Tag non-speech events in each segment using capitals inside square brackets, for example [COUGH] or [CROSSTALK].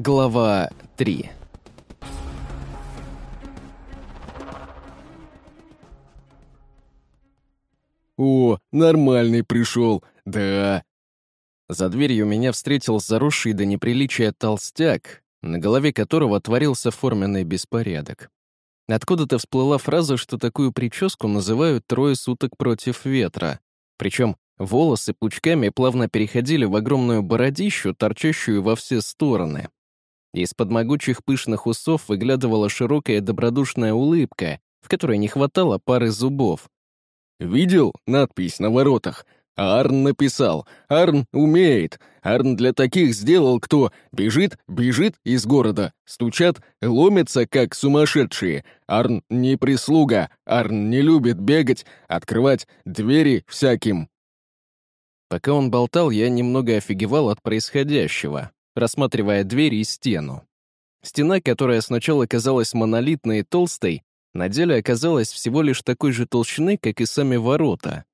Глава 3 «О, нормальный пришел, да!» За дверью меня встретил заросший до неприличия толстяк, на голове которого творился форменный беспорядок. Откуда-то всплыла фраза, что такую прическу называют «трое суток против ветра». Причем волосы пучками плавно переходили в огромную бородищу, торчащую во все стороны. Из-под могучих пышных усов выглядывала широкая добродушная улыбка, в которой не хватало пары зубов. «Видел надпись на воротах? Арн написал. Арн умеет. Арн для таких сделал, кто бежит, бежит из города. Стучат, ломятся, как сумасшедшие. Арн не прислуга. Арн не любит бегать, открывать двери всяким. Пока он болтал, я немного офигевал от происходящего, рассматривая дверь и стену. Стена, которая сначала казалась монолитной и толстой, на деле оказалась всего лишь такой же толщины, как и сами ворота.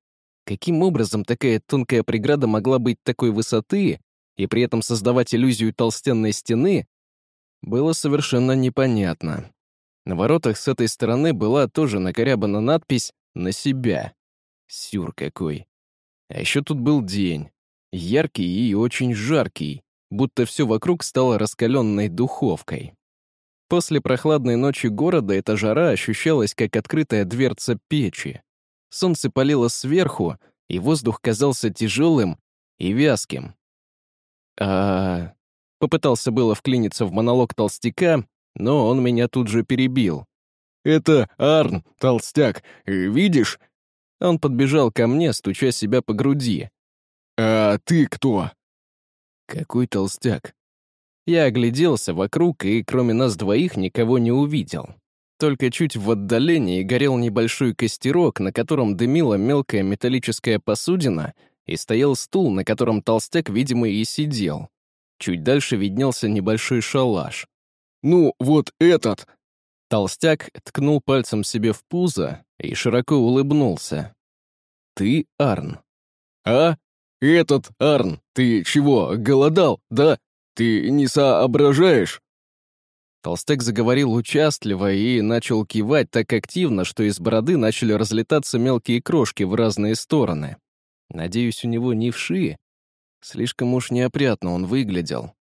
Каким образом такая тонкая преграда могла быть такой высоты и при этом создавать иллюзию толстенной стены, было совершенно непонятно. На воротах с этой стороны была тоже накорябана надпись «На себя». Сюр какой. А еще тут был день. Яркий и очень жаркий, будто все вокруг стало раскаленной духовкой. После прохладной ночи города эта жара ощущалась как открытая дверца печи. Солнце палило сверху, и воздух казался тяжелым и вязким. А... Попытался было вклиниться в монолог толстяка, но он меня тут же перебил. «Это Арн, толстяк, видишь?» Он подбежал ко мне, стуча себя по груди. «А ты кто?» «Какой толстяк?» Я огляделся вокруг и, кроме нас двоих, никого не увидел. Только чуть в отдалении горел небольшой костерок, на котором дымила мелкая металлическая посудина, и стоял стул, на котором толстяк, видимо, и сидел. Чуть дальше виднелся небольшой шалаш. «Ну, вот этот!» Толстяк ткнул пальцем себе в пузо и широко улыбнулся. «Ты Арн?» «А? Этот Арн, ты чего, голодал, да? Ты не соображаешь?» Толстяк заговорил участливо и начал кивать так активно, что из бороды начали разлетаться мелкие крошки в разные стороны. Надеюсь, у него не вши. Слишком уж неопрятно он выглядел.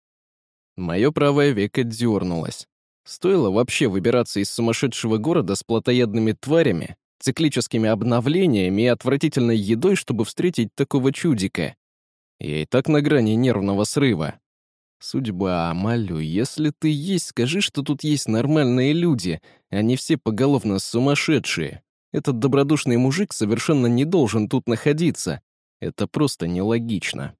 Мое правое веко дернулось. Стоило вообще выбираться из сумасшедшего города с плотоядными тварями, циклическими обновлениями и отвратительной едой, чтобы встретить такого чудика. Я и так на грани нервного срыва. Судьба, молю, если ты есть, скажи, что тут есть нормальные люди, а не все поголовно сумасшедшие. Этот добродушный мужик совершенно не должен тут находиться. Это просто нелогично.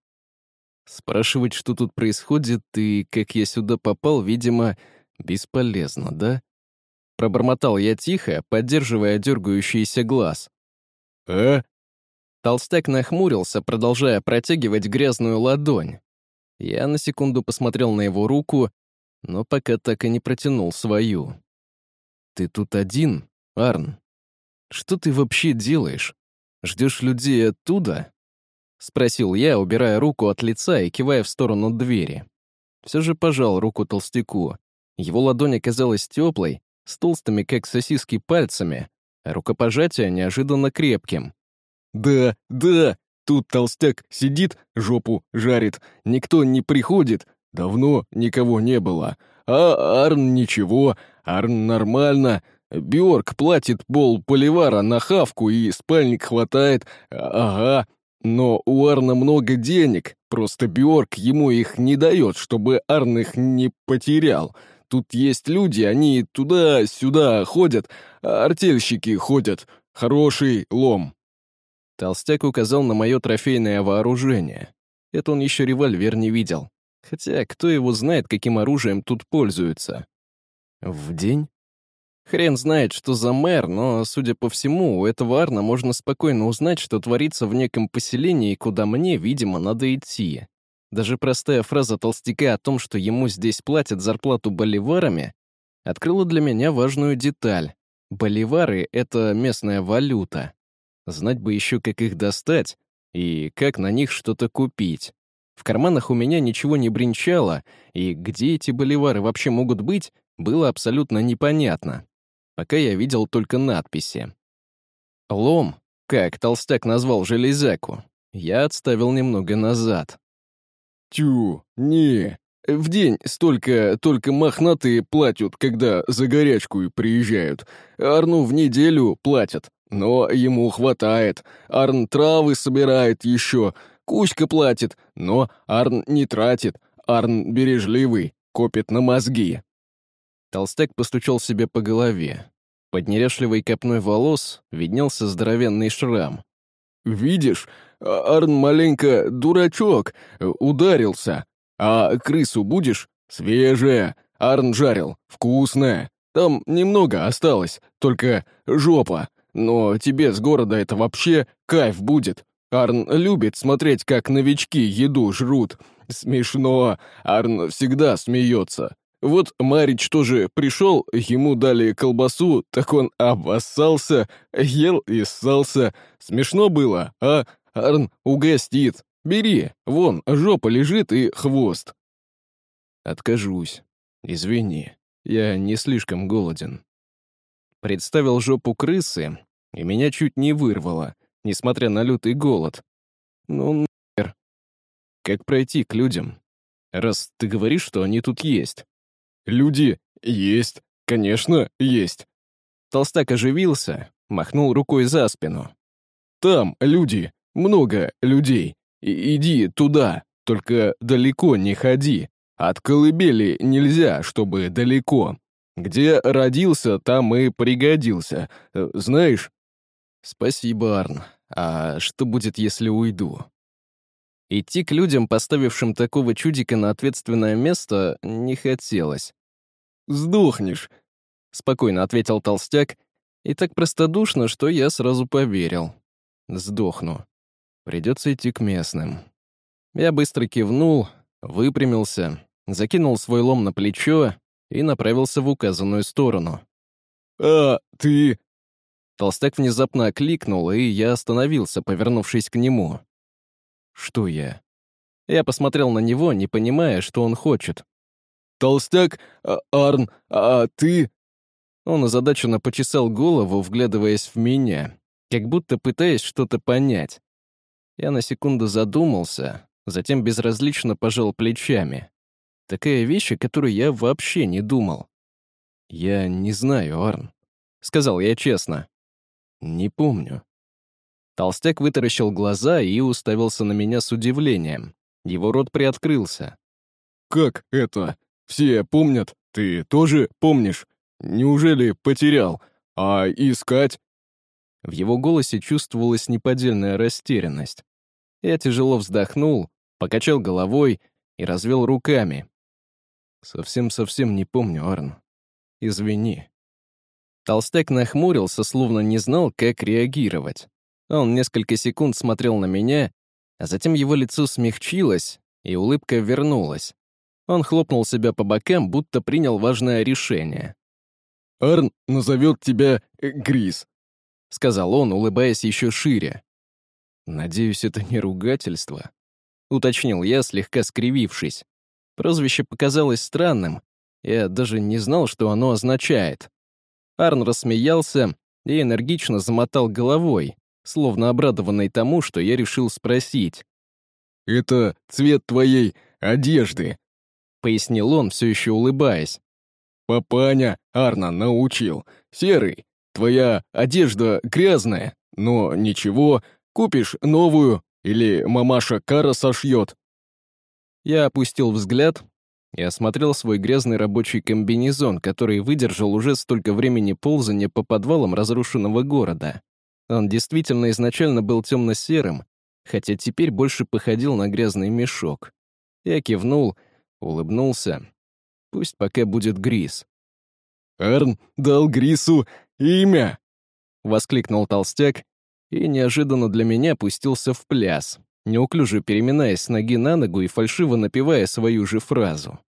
Спрашивать, что тут происходит и как я сюда попал, видимо, бесполезно, да? Пробормотал я тихо, поддерживая дергающийся глаз. «Э?» Толстяк нахмурился, продолжая протягивать грязную ладонь. Я на секунду посмотрел на его руку, но пока так и не протянул свою. «Ты тут один, Арн? Что ты вообще делаешь? Ждешь людей оттуда?» Спросил я, убирая руку от лица и кивая в сторону двери. Все же пожал руку толстяку. Его ладонь оказалась теплой, с толстыми, как сосиски, пальцами, а рукопожатие неожиданно крепким. «Да, да, Тут толстяк сидит, жопу жарит, никто не приходит, давно никого не было. А Арн ничего, Арн нормально. Бьорк платит пол поливара на хавку и спальник хватает, ага. Но у Арна много денег, просто Бьорк ему их не дает, чтобы Арн их не потерял. Тут есть люди, они туда-сюда ходят, артельщики ходят. Хороший лом. Толстяк указал на мое трофейное вооружение. Это он еще револьвер не видел. Хотя кто его знает, каким оружием тут пользуются. В день? Хрен знает, что за мэр, но, судя по всему, у этого Арна можно спокойно узнать, что творится в неком поселении, куда мне, видимо, надо идти. Даже простая фраза толстяка о том, что ему здесь платят зарплату боливарами, открыла для меня важную деталь. Боливары — это местная валюта. Знать бы еще, как их достать и как на них что-то купить. В карманах у меня ничего не бренчало, и где эти боливары вообще могут быть, было абсолютно непонятно. Пока я видел только надписи. Лом, как толстяк назвал железяку, я отставил немного назад. Тю, не. В день столько только мохнатые платят, когда за горячку приезжают. Арну в неделю платят, но ему хватает. Арн травы собирает еще, Кузька платит, но Арн не тратит. Арн бережливый, копит на мозги. Толстяк постучал себе по голове. Под неряшливой копной волос виднелся здоровенный шрам. «Видишь, Арн маленько дурачок, ударился. А крысу будешь? Свежая. Арн жарил, вкусная. Там немного осталось, только жопа. Но тебе с города это вообще кайф будет. Арн любит смотреть, как новички еду жрут. Смешно. Арн всегда смеется. Вот Марич тоже пришел, ему дали колбасу, так он обоссался, ел и ссался. Смешно было, а? Арн угостит. Бери, вон, жопа лежит и хвост. Откажусь. Извини, я не слишком голоден. Представил жопу крысы, и меня чуть не вырвало несмотря на лютый голод. Ну, нахер. Как пройти к людям? Раз ты говоришь, что они тут есть. Люди есть, конечно, есть. Толстак оживился, махнул рукой за спину. Там люди, много людей. И иди туда, только далеко не ходи. От колыбели нельзя, чтобы далеко. Где родился, там и пригодился. Э, знаешь, «Спасибо, Арн. А что будет, если уйду?» Идти к людям, поставившим такого чудика на ответственное место, не хотелось. «Сдохнешь», — спокойно ответил толстяк, и так простодушно, что я сразу поверил. «Сдохну. Придется идти к местным». Я быстро кивнул, выпрямился, закинул свой лом на плечо и направился в указанную сторону. «А ты Толстяк внезапно окликнул, и я остановился, повернувшись к нему. Что я? Я посмотрел на него, не понимая, что он хочет. «Толстяк, а, Арн, а ты...» Он озадаченно почесал голову, вглядываясь в меня, как будто пытаясь что-то понять. Я на секунду задумался, затем безразлично пожал плечами. Такая вещь, о которой я вообще не думал. «Я не знаю, Арн», — сказал я честно. Не помню. Толстяк вытаращил глаза и уставился на меня с удивлением. Его рот приоткрылся. «Как это? Все помнят? Ты тоже помнишь? Неужели потерял? А искать?» В его голосе чувствовалась неподдельная растерянность. Я тяжело вздохнул, покачал головой и развел руками. «Совсем-совсем не помню, Арн. Извини». Толстяк нахмурился, словно не знал, как реагировать. Он несколько секунд смотрел на меня, а затем его лицо смягчилось, и улыбка вернулась. Он хлопнул себя по бокам, будто принял важное решение. «Арн назовет тебя э, Грис», — сказал он, улыбаясь еще шире. «Надеюсь, это не ругательство», — уточнил я, слегка скривившись. Прозвище показалось странным. Я даже не знал, что оно означает. Арн рассмеялся и энергично замотал головой, словно обрадованный тому, что я решил спросить. «Это цвет твоей одежды», — пояснил он, все еще улыбаясь. «Папаня Арна научил. Серый, твоя одежда грязная, но ничего, купишь новую, или мамаша Кара сошьет». Я опустил взгляд и осмотрел свой грязный рабочий комбинезон, который выдержал уже столько времени ползания по подвалам разрушенного города. Он действительно изначально был темно-серым, хотя теперь больше походил на грязный мешок. Я кивнул, улыбнулся. Пусть пока будет Грис. «Эрн дал Грису имя!» — воскликнул толстяк и неожиданно для меня пустился в пляс, неуклюже переминаясь с ноги на ногу и фальшиво напевая свою же фразу.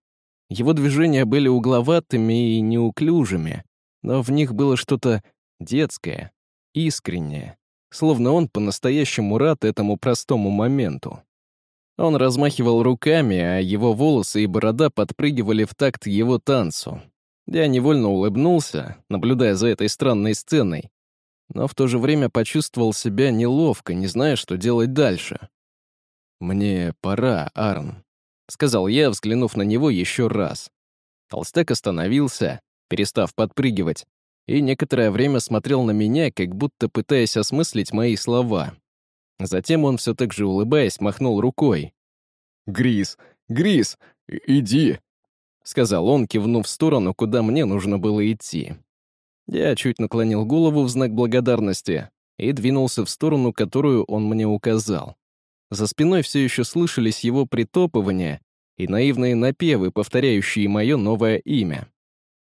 Его движения были угловатыми и неуклюжими, но в них было что-то детское, искреннее, словно он по-настоящему рад этому простому моменту. Он размахивал руками, а его волосы и борода подпрыгивали в такт его танцу. Я невольно улыбнулся, наблюдая за этой странной сценой, но в то же время почувствовал себя неловко, не зная, что делать дальше. «Мне пора, Арн», — сказал я, взглянув на него еще раз. Толстяк остановился, перестав подпрыгивать, и некоторое время смотрел на меня, как будто пытаясь осмыслить мои слова. Затем он все так же улыбаясь махнул рукой. «Грис, Грис, иди!» — сказал он, кивнув в сторону, куда мне нужно было идти. Я чуть наклонил голову в знак благодарности и двинулся в сторону, которую он мне указал. За спиной все еще слышались его притопывания и наивные напевы, повторяющие мое новое имя.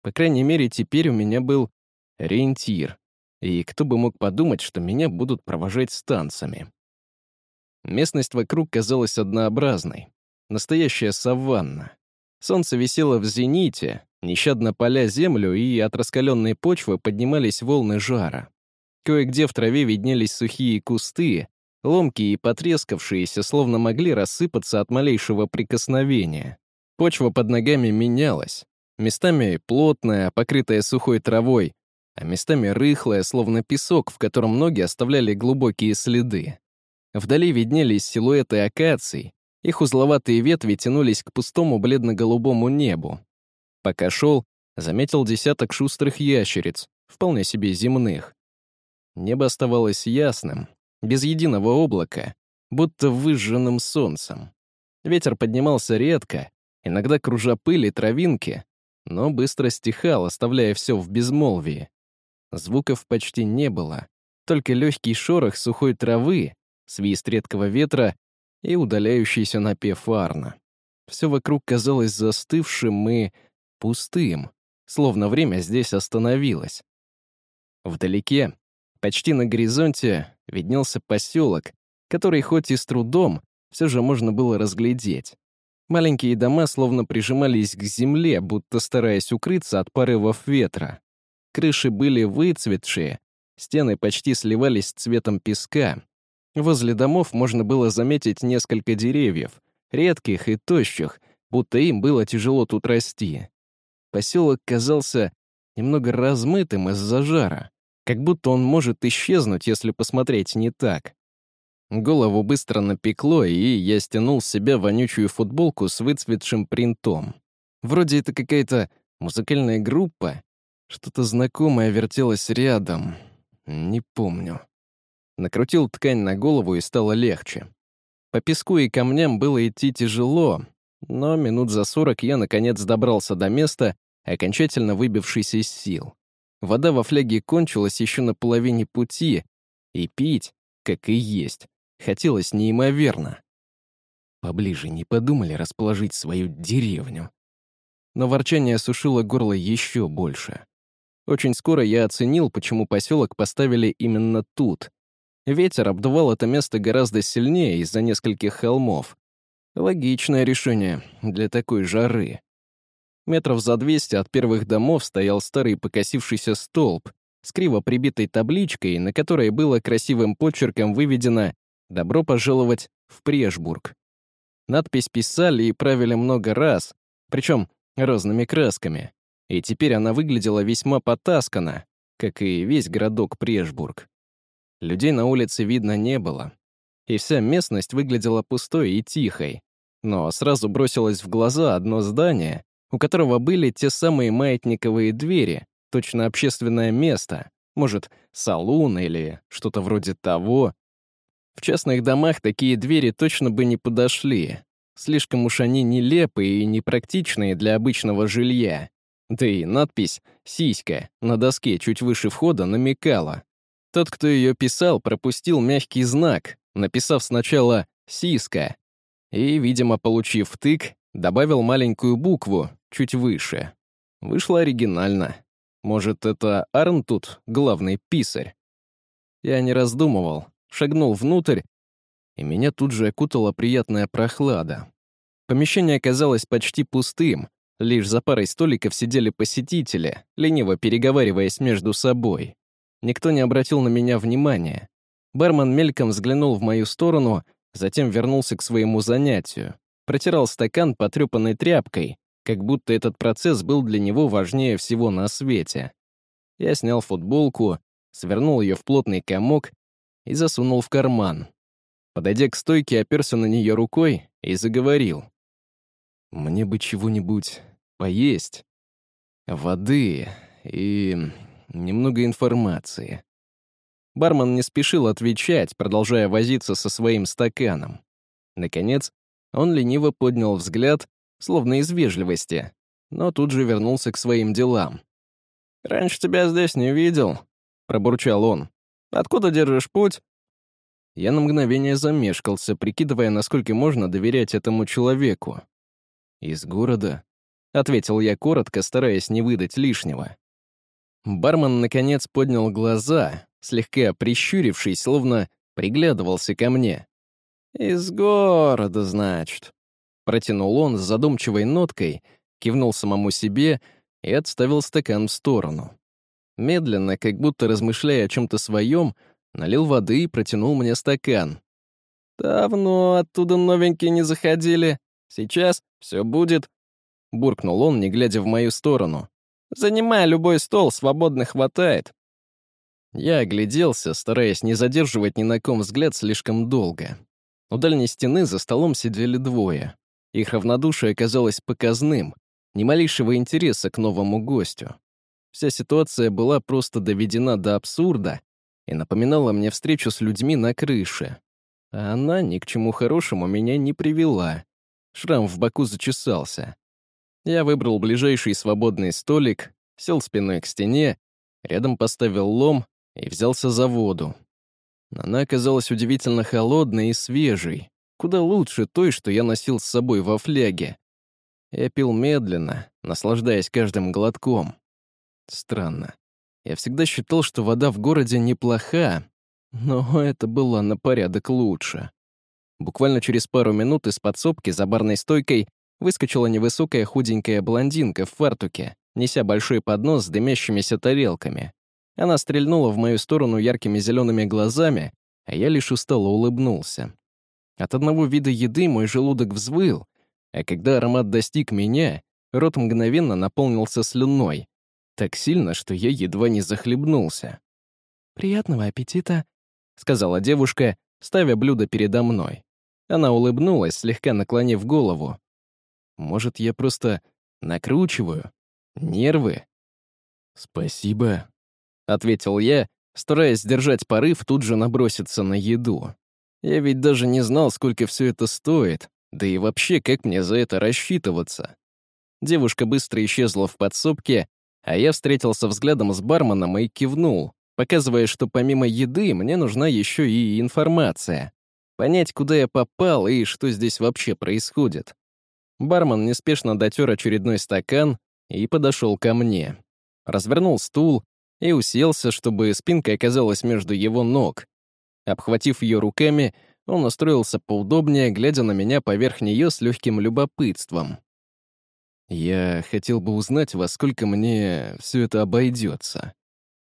По крайней мере, теперь у меня был ориентир, и кто бы мог подумать, что меня будут провожать с. Местность вокруг казалась однообразной. Настоящая саванна. Солнце висело в зените, нещадно поля землю, и от раскаленной почвы поднимались волны жара. Кое-где в траве виднелись сухие кусты, ломкие и потрескавшиеся, словно могли рассыпаться от малейшего прикосновения. Почва под ногами менялась. Местами плотная, покрытая сухой травой, а местами рыхлая, словно песок, в котором ноги оставляли глубокие следы. Вдали виднелись силуэты акаций, их узловатые ветви тянулись к пустому бледно-голубому небу. Пока шел, заметил десяток шустрых ящериц, вполне себе земных. Небо оставалось ясным, без единого облака, будто выжженным солнцем. Ветер поднимался редко, иногда кружа пыль и травинки, но быстро стихал, оставляя все в безмолвии. Звуков почти не было, только легкий шорох сухой травы, свист редкого ветра и удаляющийся напев Арна. Все вокруг казалось застывшим и пустым, словно время здесь остановилось. Вдалеке, почти на горизонте, виднелся поселок, который хоть и с трудом, все же можно было разглядеть. Маленькие дома словно прижимались к земле, будто стараясь укрыться от порывов ветра. Крыши были выцветшие, стены почти сливались с цветом песка, Возле домов можно было заметить несколько деревьев, редких и тощих, будто им было тяжело тут расти. Поселок казался немного размытым из-за жара, как будто он может исчезнуть, если посмотреть не так. Голову быстро напекло, и я стянул с себя вонючую футболку с выцветшим принтом. Вроде это какая-то музыкальная группа. Что-то знакомое вертелось рядом. Не помню. Накрутил ткань на голову и стало легче. По песку и камням было идти тяжело, но минут за сорок я, наконец, добрался до места, окончательно выбившись из сил. Вода во фляге кончилась еще на половине пути, и пить, как и есть, хотелось неимоверно. Поближе не подумали расположить свою деревню. Но ворчание осушило горло еще больше. Очень скоро я оценил, почему поселок поставили именно тут, Ветер обдувал это место гораздо сильнее из-за нескольких холмов. Логичное решение для такой жары. Метров за 200 от первых домов стоял старый покосившийся столб с криво прибитой табличкой, на которой было красивым почерком выведено «Добро пожаловать в Прешбург». Надпись писали и правили много раз, причем разными красками, и теперь она выглядела весьма потасканно, как и весь городок Прешбург. Людей на улице видно не было. И вся местность выглядела пустой и тихой. Но сразу бросилось в глаза одно здание, у которого были те самые маятниковые двери, точно общественное место, может, салун или что-то вроде того. В частных домах такие двери точно бы не подошли. Слишком уж они нелепые и непрактичные для обычного жилья. Да и надпись «Сиська» на доске чуть выше входа намекала, тот, кто ее писал, пропустил мягкий знак, написав сначала «сиска», и, видимо, получив тык, добавил маленькую букву чуть выше. Вышло оригинально. Может, это Арн тут главный писарь? Я не раздумывал, шагнул внутрь, и меня тут же окутала приятная прохлада. Помещение оказалось почти пустым, лишь за парой столиков сидели посетители, лениво переговариваясь между собой. Никто не обратил на меня внимания. Бармен мельком взглянул в мою сторону затем вернулся к своему занятию, протирал стакан потрепанной тряпкой, как будто этот процесс был для него важнее всего на свете. Я снял футболку, свернул ее в плотный комок и засунул в карман. Подойдя к стойке, оперся на нее рукой и заговорил. «Мне бы чего-нибудь поесть, воды и немного информации». Бармен не спешил отвечать, продолжая возиться со своим стаканом. Наконец, он лениво поднял взгляд, словно из вежливости, но тут же вернулся к своим делам. «Раньше тебя здесь не видел», — пробурчал он. «Откуда держишь путь?» Я на мгновение замешкался, прикидывая, насколько можно доверять этому человеку. «Из города?» — ответил я коротко, стараясь не выдать лишнего. Бармен, наконец, поднял глаза, слегка прищурившись, словно приглядывался ко мне. «Из города, значит», — протянул он с задумчивой ноткой, кивнул самому себе и отставил стакан в сторону. Медленно, как будто размышляя о чем-то своем, налил воды и протянул мне стакан. «Давно оттуда новенькие не заходили. Сейчас все будет», — буркнул он, не глядя в мою сторону. «Занимай любой стол, свободно хватает». Я огляделся, стараясь не задерживать ни на ком взгляд слишком долго. У дальней стены за столом сидели двое. Их равнодушие оказалось показным, ни малейшего интереса к новому гостю. Вся ситуация была просто доведена до абсурда и напоминала мне встречу с людьми на крыше. А она ни к чему хорошему меня не привела. Шрам в боку зачесался. Я выбрал ближайший свободный столик, сел спиной к стене, рядом поставил лом и взялся за воду. Она оказалась удивительно холодной и свежей, куда лучше той, что я носил с собой во фляге. Я пил медленно, наслаждаясь каждым глотком. Странно. Я всегда считал, что вода в городе неплоха, но это было на порядок лучше. Буквально через пару минут из подсобки за барной стойкой выскочила невысокая худенькая блондинка в фартуке, неся большой поднос с дымящимися тарелками. Она стрельнула в мою сторону яркими зелеными глазами, а я лишь устало улыбнулся. От одного вида еды мой желудок взвыл, а когда аромат достиг меня, рот мгновенно наполнился слюной. Так сильно, что я едва не захлебнулся. «Приятного аппетита», — сказала девушка, ставя блюдо передо мной. Она улыбнулась, слегка наклонив голову. «Может, я просто накручиваю? Нервы?» «Спасибо», — ответил я, стараясь сдержать порыв тут же наброситься на еду. Я ведь даже не знал, сколько все это стоит, да и вообще, как мне за это рассчитываться. Девушка быстро исчезла в подсобке, а я встретился взглядом с барменом и кивнул, показывая, что помимо еды мне нужна еще и информация. Понять, куда я попал и что здесь вообще происходит. Бармен неспешно дотер очередной стакан и подошел ко мне. Развернул стул, и уселся, чтобы спинка оказалась между его ног. Обхватив ее руками, он устроился поудобнее, глядя на меня поверх нее с легким любопытством. «Я хотел бы узнать, во сколько мне все это обойдется».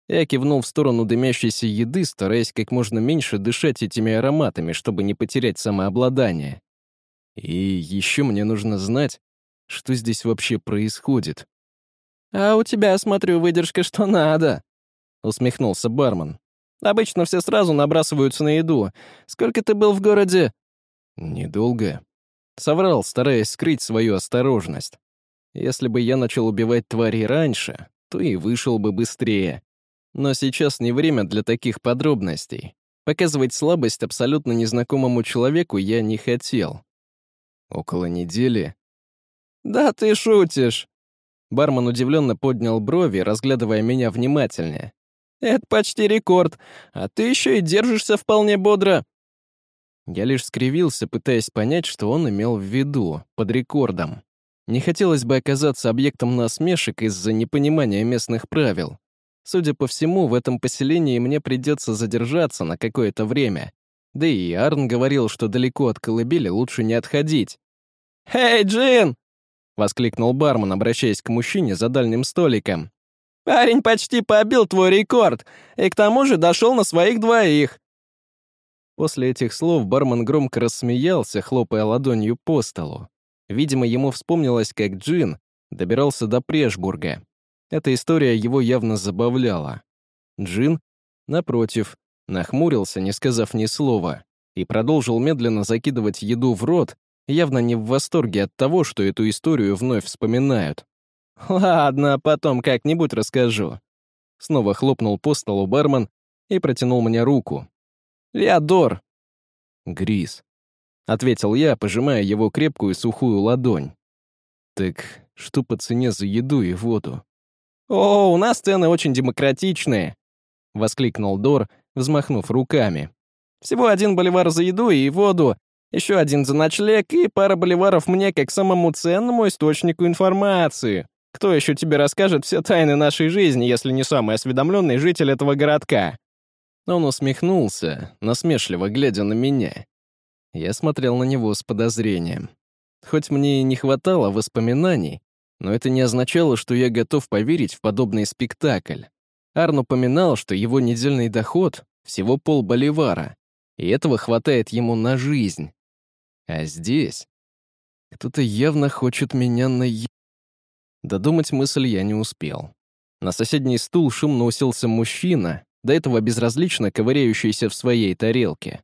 Я кивнул в сторону дымящейся еды, стараясь как можно меньше дышать этими ароматами, чтобы не потерять самообладание. И еще мне нужно знать, что здесь вообще происходит. «А у тебя, смотрю, выдержка что надо», — усмехнулся бармен. «Обычно все сразу набрасываются на еду. Сколько ты был в городе?» «Недолго». Соврал, стараясь скрыть свою осторожность. Если бы я начал убивать тварей раньше, то и вышел бы быстрее. Но сейчас не время для таких подробностей. Показывать слабость абсолютно незнакомому человеку я не хотел. Около недели. «Да ты шутишь!» Бармен удивленно поднял брови, разглядывая меня внимательнее. «Это почти рекорд, а ты еще и держишься вполне бодро». Я лишь скривился, пытаясь понять, что он имел в виду под рекордом. Не хотелось бы оказаться объектом насмешек из-за непонимания местных правил. Судя по всему, в этом поселении мне придется задержаться на какое-то время. Да и Арн говорил, что далеко от колыбели лучше не отходить. «Эй, Джин!» — воскликнул бармен, обращаясь к мужчине за дальним столиком. «Парень почти побил твой рекорд, и к тому же дошел на своих двоих». После этих слов бармен громко рассмеялся, хлопая ладонью по столу. Видимо, ему вспомнилось, как Джин добирался до Прешбурга. Эта история его явно забавляла. Джин, напротив, нахмурился, не сказав ни слова, и продолжил медленно закидывать еду в рот, явно не в восторге от того, что эту историю вновь вспоминают. «Ладно, потом как-нибудь расскажу». Снова хлопнул по столу бармен и протянул мне руку. «Леодор!» «Грис», — ответил я, пожимая его крепкую сухую ладонь. «Так что по цене за еду и воду?» «О, у нас цены очень демократичные!» — воскликнул Дор, взмахнув руками. «Всего один боливар за еду и воду, еще один за ночлег и пара боливаров мне как самому ценному источнику информации. Кто еще тебе расскажет все тайны нашей жизни, если не самый осведомленный житель этого городка?» Он усмехнулся, насмешливо глядя на меня. Я смотрел на него с подозрением. Хоть мне и не хватало воспоминаний, но это не означало, что я готов поверить в подобный спектакль. Арн упоминал, что его недельный доход — всего полболивара, и этого хватает ему на жизнь. А здесь кто-то явно хочет меня на... Додумать мысль я не успел. На соседний стул шумно уселся мужчина, до этого безразлично ковыряющийся в своей тарелке.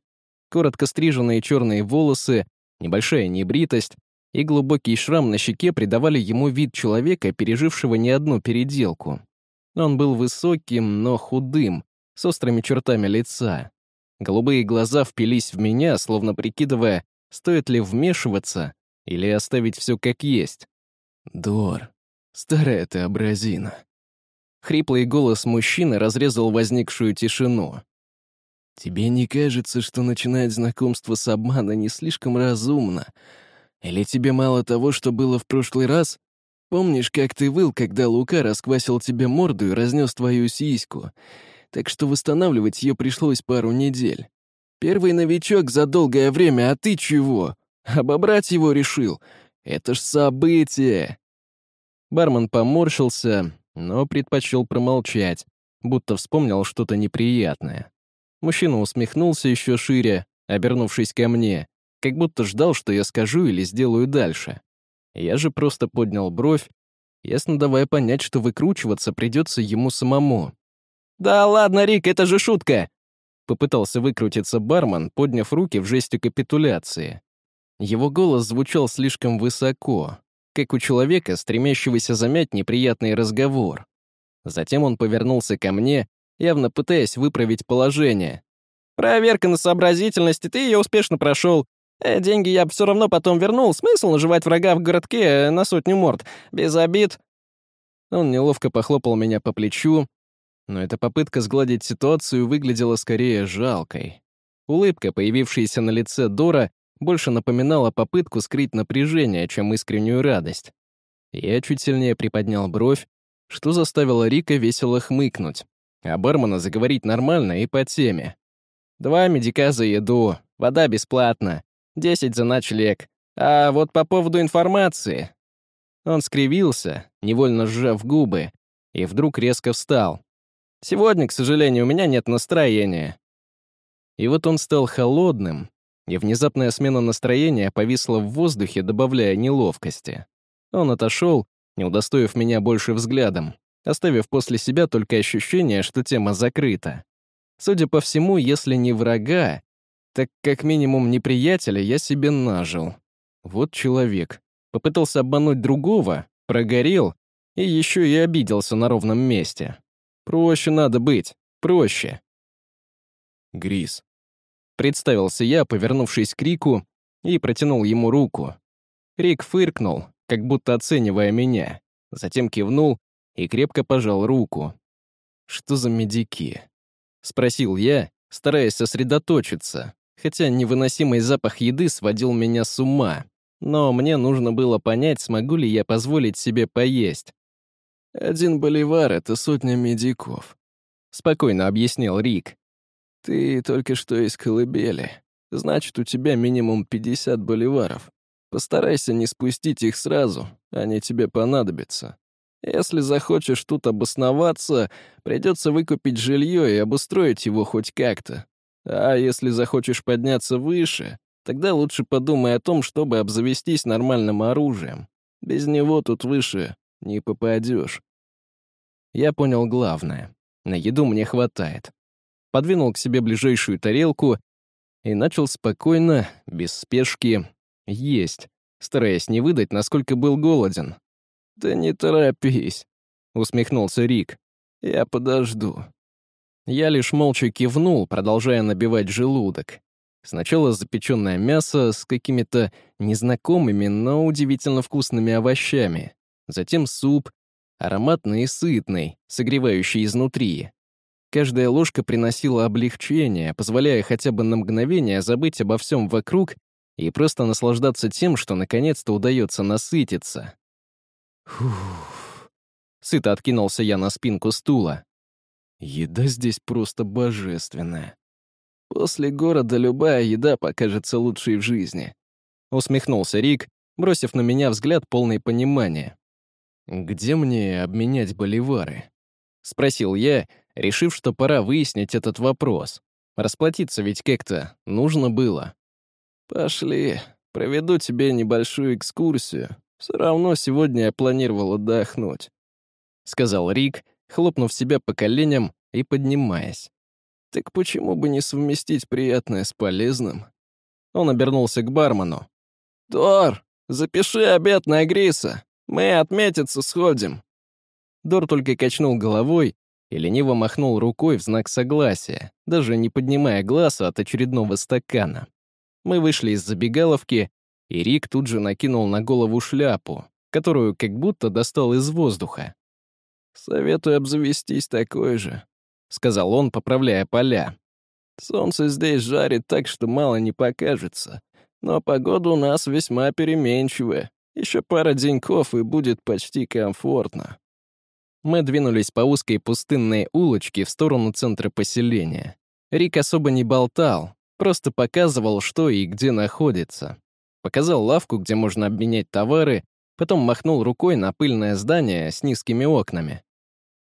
Коротко стриженные черные волосы, небольшая небритость и глубокий шрам на щеке придавали ему вид человека, пережившего не одну переделку. Он был высоким, но худым, с острыми чертами лица. Голубые глаза впились в меня, словно прикидывая, стоит ли вмешиваться или оставить все как есть. «Дор, старая ты образина», Хриплый голос мужчины разрезал возникшую тишину. «Тебе не кажется, что начинать знакомство с обмана не слишком разумно? Или тебе мало того, что было в прошлый раз? Помнишь, как ты выл, когда Лука расквасил тебе морду и разнес твою сиську? Так что восстанавливать ее пришлось пару недель. Первый новичок за долгое время, а ты чего? Обобрать его решил? Это ж событие!» Бармен поморщился, но предпочел промолчать, будто вспомнил что-то неприятное. Мужчина усмехнулся еще шире, обернувшись ко мне, как будто ждал, что я скажу или сделаю дальше. Я же просто поднял бровь, ясно давая понять, что выкручиваться придется ему самому. «Да ладно, Рик, это же шутка!» Попытался выкрутиться бармен, подняв руки в жесте капитуляции. Его голос звучал слишком высоко, как у человека, стремящегося замять неприятный разговор. Затем он повернулся ко мне, явно пытаясь выправить положение. «Проверка на сообразительность, ты ее успешно прошел. Э, деньги я все равно потом вернул. Смысл наживать врага в городке э, на сотню морд. Без обид». Он неловко похлопал меня по плечу, но эта попытка сгладить ситуацию выглядела скорее жалкой. Улыбка, появившаяся на лице Дора, больше напоминала попытку скрыть напряжение, чем искреннюю радость. Я чуть сильнее приподнял бровь, что заставило Рика весело хмыкнуть, а бармена заговорить нормально и по теме. «Два медика за еду, вода бесплатна, десять за ночлег. А вот по поводу информации...» Он скривился, невольно сжав губы, и вдруг резко встал. «Сегодня, к сожалению, у меня нет настроения». И вот он стал холодным, и внезапная смена настроения повисла в воздухе, добавляя неловкости. Он отошел, не удостоив меня больше взглядом, оставив после себя только ощущение, что тема закрыта. Судя по всему, если не врага, так как минимум неприятеля я себе нажил. Вот человек. Попытался обмануть другого, прогорел и еще и обиделся на ровном месте. Проще надо быть, проще. Грис, Представился я, повернувшись к Рику, и протянул ему руку. Рик фыркнул, как будто оценивая меня, затем кивнул и крепко пожал руку. «Что за медики?» — спросил я, стараясь сосредоточиться, хотя невыносимый запах еды сводил меня с ума. Но мне нужно было понять, смогу ли я позволить себе поесть. «Один боливар — это сотня медиков», — спокойно объяснил Рик. «Ты только что из колыбели. Значит, у тебя минимум 50 боливаров. Постарайся не спустить их сразу, они тебе понадобятся. Если захочешь тут обосноваться, придется выкупить жилье и обустроить его хоть как-то. А если захочешь подняться выше, тогда лучше подумай о том, чтобы обзавестись нормальным оружием. Без него тут выше не попадешь. Я понял главное. На еду мне хватает. Подвинул к себе ближайшую тарелку и начал спокойно, без спешки, есть, стараясь не выдать, насколько был голоден. «Да не торопись», — усмехнулся Рик. «Я подожду». Я лишь молча кивнул, продолжая набивать желудок. Сначала запеченное мясо с какими-то незнакомыми, но удивительно вкусными овощами. Затем суп, ароматный и сытный, согревающий изнутри. Каждая ложка приносила облегчение, позволяя хотя бы на мгновение забыть обо всем вокруг и просто наслаждаться тем, что наконец-то удается насытиться. Фух. Сыто откинулся я на спинку стула. Еда здесь просто божественная. После города любая еда покажется лучшей в жизни. Усмехнулся Рик, бросив на меня взгляд полный понимания. «Где мне обменять боливары?» — спросил я, решив, что пора выяснить этот вопрос. Расплатиться ведь как-то нужно было. «Пошли, проведу тебе небольшую экскурсию. Все равно сегодня я планировал отдохнуть», — сказал Рик, хлопнув себя по коленям и поднимаясь. «Так почему бы не совместить приятное с полезным?» Он обернулся к бармену. «Дор, запиши обед на Гриса. Мы отметиться сходим». Дор только качнул головой и лениво махнул рукой в знак согласия, даже не поднимая глаза от очередного стакана. Мы вышли из забегаловки, и Рик тут же накинул на голову шляпу, которую как будто достал из воздуха. «Советую обзавестись такой же», — сказал он, поправляя поля. «Солнце здесь жарит так, что мало не покажется, но погода у нас весьма переменчивая. Еще пара деньков, и будет почти комфортно». Мы двинулись по узкой пустынной улочке в сторону центра поселения. Рик особо не болтал, просто показывал, что и где находится. Показал лавку, где можно обменять товары, потом махнул рукой на пыльное здание с низкими окнами.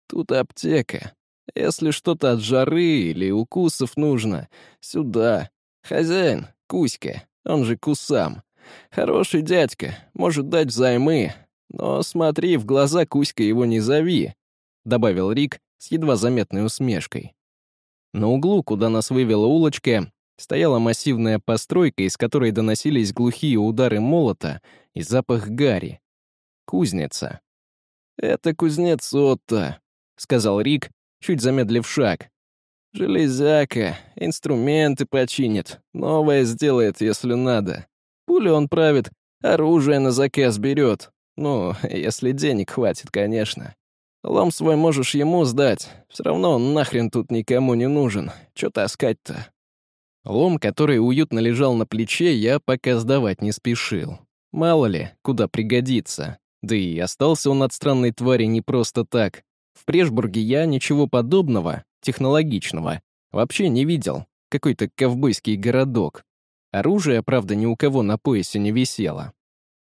«Тут аптека. Если что-то от жары или укусов нужно, сюда. Хозяин, Кузька, он же Кусам. Хороший дядька, может дать взаймы, но смотри, в глаза Кузька его не зови», — добавил Рик с едва заметной усмешкой. На углу, куда нас вывела улочка, стояла массивная постройка, из которой доносились глухие удары молота и запах гари. Кузница. «Это кузнец Отто», — сказал Рик, чуть замедлив шаг. «Железяка, инструменты починит, новое сделает, если надо. Пулю он правит, оружие на заказ берет. Ну, если денег хватит, конечно. Лом свой можешь ему сдать. Все равно он нахрен тут никому не нужен. Чё таскать-то?» Лом, который уютно лежал на плече, я пока сдавать не спешил. Мало ли, куда пригодится. Да и остался он от странной твари не просто так. В Прешбурге я ничего подобного, технологичного, вообще не видел. Какой-то ковбойский городок. Оружие, правда, ни у кого на поясе не висело.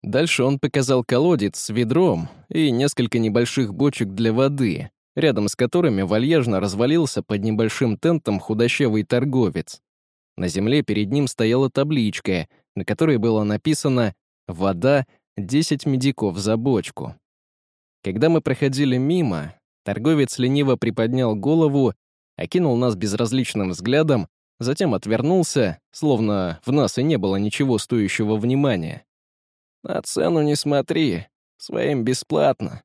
Дальше он показал колодец с ведром и несколько небольших бочек для воды, рядом с которыми вальяжно развалился под небольшим тентом худощавый торговец. На земле перед ним стояла табличка, на которой было написано «Вода, 10 медиков за бочку». Когда мы проходили мимо, торговец лениво приподнял голову, окинул нас безразличным взглядом, затем отвернулся, словно в нас и не было ничего стоящего внимания. «На цену не смотри, своим бесплатно.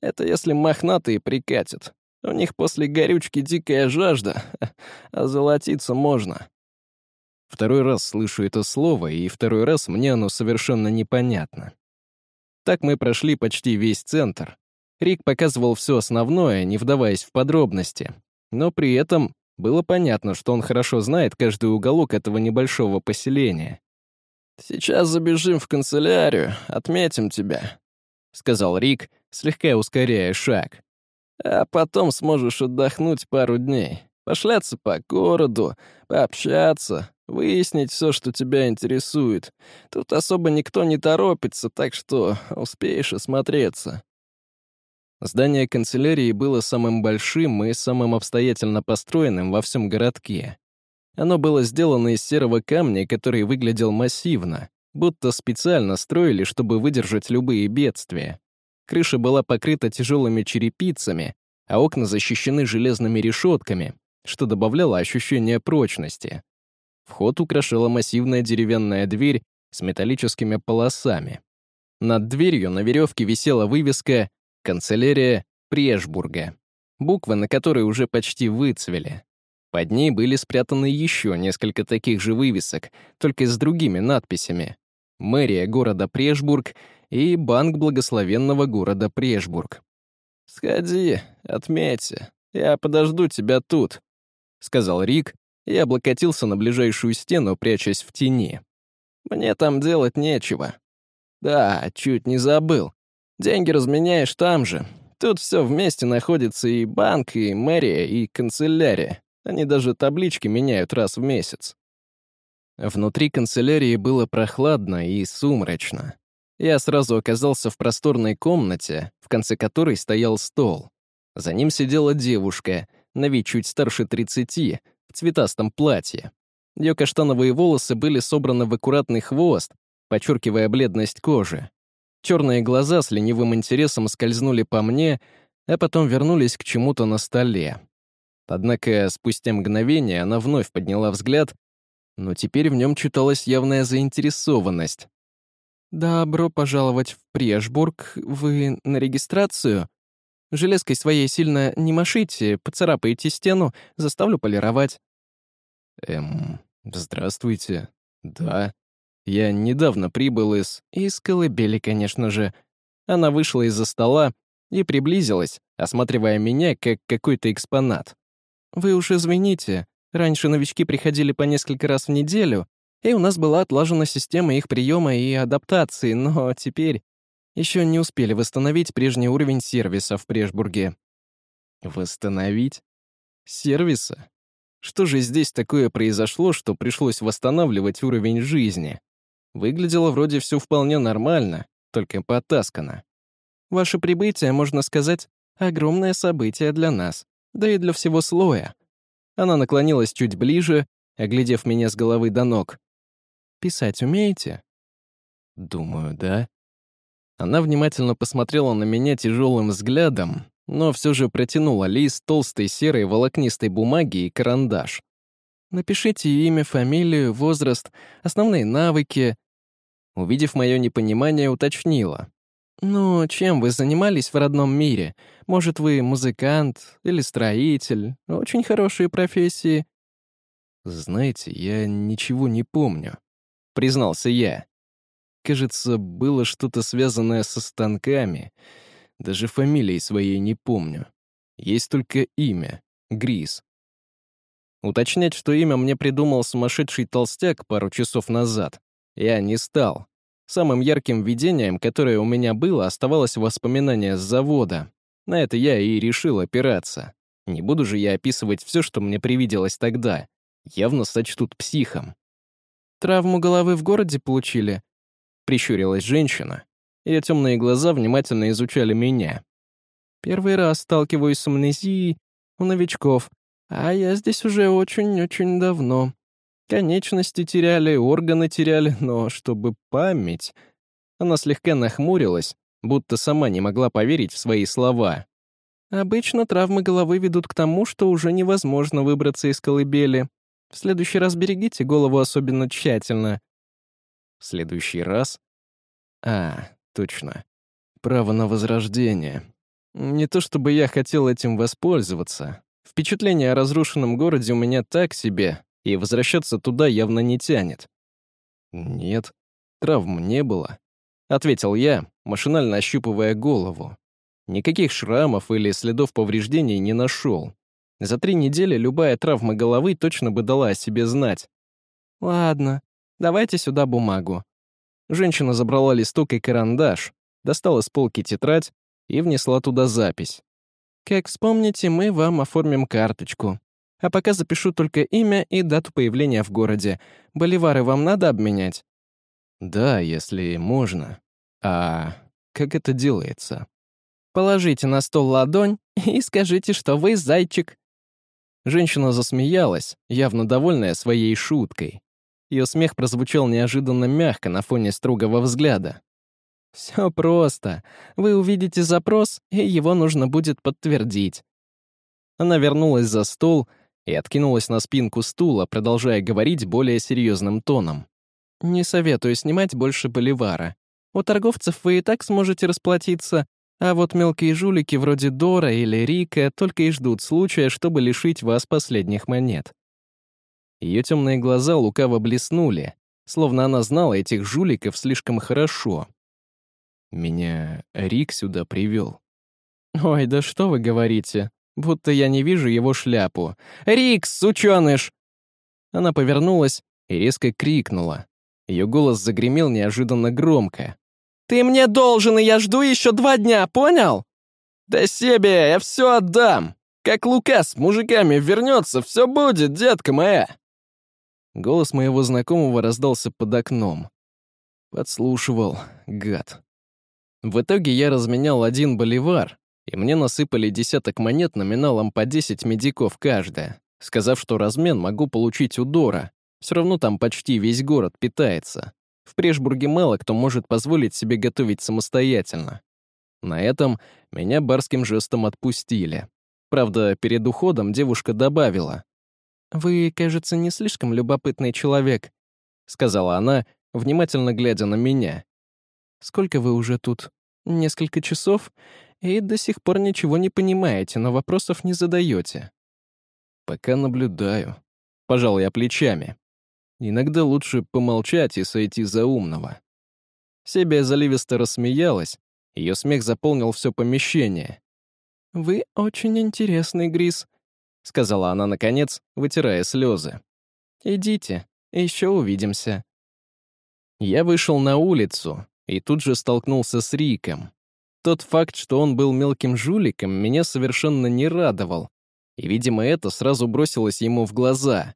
Это если мохнатые прикатят. У них после горючки дикая жажда, [LAUGHS] а золотиться можно. Второй раз слышу это слово, и второй раз мне оно совершенно непонятно. Так мы прошли почти весь центр. Рик показывал все основное, не вдаваясь в подробности. Но при этом было понятно, что он хорошо знает каждый уголок этого небольшого поселения. «Сейчас забежим в канцелярию, отметим тебя», — сказал Рик, слегка ускоряя шаг. «А потом сможешь отдохнуть пару дней, пошляться по городу, пообщаться, выяснить все, что тебя интересует. Тут особо никто не торопится, так что успеешь осмотреться». Здание канцелярии было самым большим и самым обстоятельно построенным во всем городке. Оно было сделано из серого камня, который выглядел массивно, будто специально строили, чтобы выдержать любые бедствия. Крыша была покрыта тяжелыми черепицами, а окна защищены железными решетками, что добавляло ощущение прочности. Вход украшала массивная деревянная дверь с металлическими полосами. Над дверью на веревке висела вывеска «Канцелярия Прешбурга», буквы на которой уже почти выцвели. Под ней были спрятаны еще несколько таких же вывесок, только с другими надписями. Мэрия города Прешбург и Банк благословенного города Прешбург. «Сходи, отметься, я подожду тебя тут», — сказал Рик и облокотился на ближайшую стену, прячась в тени. «Мне там делать нечего». «Да, чуть не забыл. Деньги разменяешь там же. Тут все вместе находится и банк, и мэрия, и канцелярия. Они даже таблички меняют раз в месяц. Внутри канцелярии было прохладно и сумрачно. Я сразу оказался в просторной комнате, в конце которой стоял стол. За ним сидела девушка, на вид чуть старше 30, в цветастом платье. Ее каштановые волосы были собраны в аккуратный хвост, подчеркивая бледность кожи. Черные глаза с ленивым интересом скользнули по мне, а потом вернулись к чему-то на столе. Однако спустя мгновение она вновь подняла взгляд, но теперь в нем читалась явная заинтересованность. «Добро пожаловать в Прешбург. Вы на регистрацию? Железкой своей сильно не машите, поцарапаете стену, заставлю полировать». «Эм, здравствуйте. Да. Я недавно прибыл из... Из колыбели, конечно же». Она вышла из-за стола и приблизилась, осматривая меня как какой-то экспонат. Вы уж извините, раньше новички приходили по несколько раз в неделю, и у нас была отлажена система их приема и адаптации, но теперь еще не успели восстановить прежний уровень сервиса в Прешбурге. Восстановить? Сервиса? Что же здесь такое произошло, что пришлось восстанавливать уровень жизни? Выглядело вроде все вполне нормально, только потаскано. Ваше прибытие, можно сказать, огромное событие для нас да и для всего слоя. Она наклонилась чуть ближе, оглядев меня с головы до ног. «Писать умеете?» «Думаю, да». Она внимательно посмотрела на меня тяжелым взглядом, но все же протянула лист толстой серой волокнистой бумаги и карандаш. «Напишите имя, фамилию, возраст, основные навыки». Увидев мое непонимание, уточнила. «Ну, чем вы занимались в родном мире? Может, вы музыкант или строитель? Очень хорошие профессии». «Знаете, я ничего не помню», — признался я. Кажется, было что-то связанное со станками. Даже фамилии своей не помню. Есть только имя — Грис. Уточнять, что имя мне придумал сумасшедший толстяк пару часов назад, я не стал. Самым ярким видением, которое у меня было, оставалось воспоминание с завода. На это я и решил опираться. Не буду же я описывать все, что мне привиделось тогда. Явно сочтут психом. «Травму головы в городе получили?» Прищурилась женщина. Ее темные глаза внимательно изучали меня. «Первый раз сталкиваюсь с амнезией у новичков, а я здесь уже очень-очень давно. Конечности теряли, органы теряли, но чтобы память... Она слегка нахмурилась, будто сама не могла поверить в свои слова. Обычно травмы головы ведут к тому, что уже невозможно выбраться из колыбели. В следующий раз берегите голову особенно тщательно. В следующий раз? А, точно. Право на возрождение. Не то чтобы я хотел этим воспользоваться. Впечатление о разрушенном городе у меня так себе, и возвращаться туда явно не тянет. «Нет, травм не было», — ответил я, машинально ощупывая голову. Никаких шрамов или следов повреждений не нашел. За три недели любая травма головы точно бы дала о себе знать. «Ладно, давайте сюда бумагу». Женщина забрала листок и карандаш, достала с полки тетрадь и внесла туда запись. «Как вспомните, мы вам оформим карточку. А пока запишу только имя и дату появления в городе. Боливары вам надо обменять?» «Да, если можно. А как это делается?» «Положите на стол ладонь и скажите, что вы зайчик». Женщина засмеялась, явно довольная своей шуткой. Ее смех прозвучал неожиданно мягко на фоне строгого взгляда. «Все просто. Вы увидите запрос, и его нужно будет подтвердить». Она вернулась за стол и откинулась на спинку стула, продолжая говорить более серьезным тоном. «Не советую снимать больше боливара. У торговцев вы и так сможете расплатиться, а вот мелкие жулики вроде Дора или Рика только и ждут случая, чтобы лишить вас последних монет». Ее темные глаза лукаво блеснули, словно она знала этих жуликов слишком хорошо. Меня Рик сюда привел. «Ой, да что вы говорите? Будто я не вижу его шляпу. Рик, сучёныш!» Она повернулась и резко крикнула. Ее голос загремел неожиданно громко. «Ты мне должен, и я жду еще два дня, понял?» «Да себе, я все отдам! Как Лука с мужиками вернется, все будет, детка моя!» Голос моего знакомого раздался под окном. Подслушивал, гад. В итоге я разменял один боливар, и мне насыпали десяток монет номиналом по 10 медиков каждая, сказав, что размен могу получить у Дора. Все равно там почти весь город питается. В Прешбурге мало кто может позволить себе готовить самостоятельно. На этом меня барским жестом отпустили. Правда, перед уходом девушка добавила. «Вы, кажется, не слишком любопытный человек», — сказала она, внимательно глядя на меня. Сколько вы уже тут? Несколько часов? И до сих пор ничего не понимаете, но вопросов не задаете. Пока наблюдаю. Пожал я плечами. Иногда лучше помолчать и сойти за умного. Себия заливисто рассмеялась, ее смех заполнил все помещение. «Вы очень интересный, Грис», — сказала она наконец, вытирая слезы. «Идите, еще увидимся». Я вышел на улицу, и тут же столкнулся с Риком. Тот факт, что он был мелким жуликом, меня совершенно не радовал, и, видимо, это сразу бросилось ему в глаза.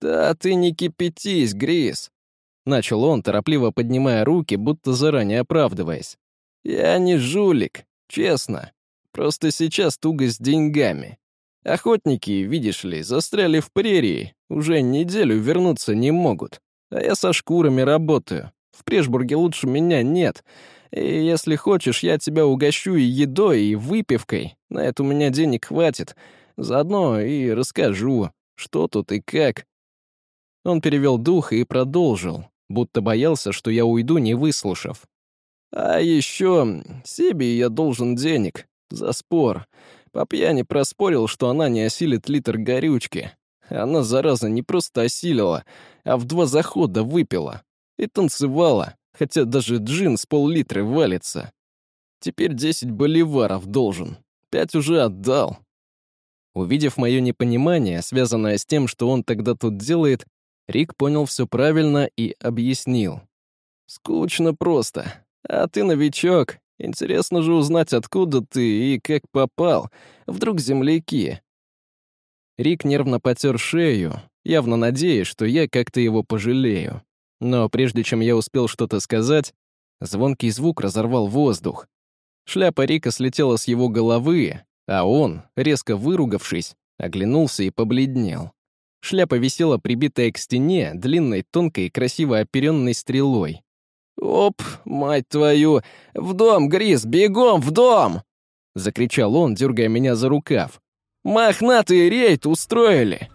«Да ты не кипятись, Грис!» Начал он, торопливо поднимая руки, будто заранее оправдываясь. «Я не жулик, честно. Просто сейчас туго с деньгами. Охотники, видишь ли, застряли в прерии, уже неделю вернуться не могут, а я со шкурами работаю. В Прешбурге лучше меня нет. И если хочешь, я тебя угощу и едой, и выпивкой. На это у меня денег хватит. Заодно и расскажу, что тут и как». Он перевел дух и продолжил, будто боялся, что я уйду, не выслушав. «А еще себе я должен денег за спор. По пьяни проспорил, что она не осилит литр горючки. Она, зараза, не просто осилила, а в два захода выпила. И танцевала, хотя даже джин с пол-литра валится. Теперь десять боливаров должен. Пять уже отдал. Увидев мое непонимание, связанное с тем, что он тогда тут делает, Рик понял все правильно и объяснил. «Скучно просто. А ты новичок. Интересно же узнать, откуда ты и как попал. Вдруг земляки». Рик нервно потер шею, явно надеясь, что я как-то его пожалею. Но прежде чем я успел что-то сказать, звонкий звук разорвал воздух. Шляпа Рика слетела с его головы, а он, резко выругавшись, оглянулся и побледнел. Шляпа висела прибитая к стене длинной, тонкой, красиво оперенной стрелой. «Оп, мать твою! В дом, Грис, бегом в дом!» — закричал он, дергая меня за рукав. «Мохнатый рейд устроили!»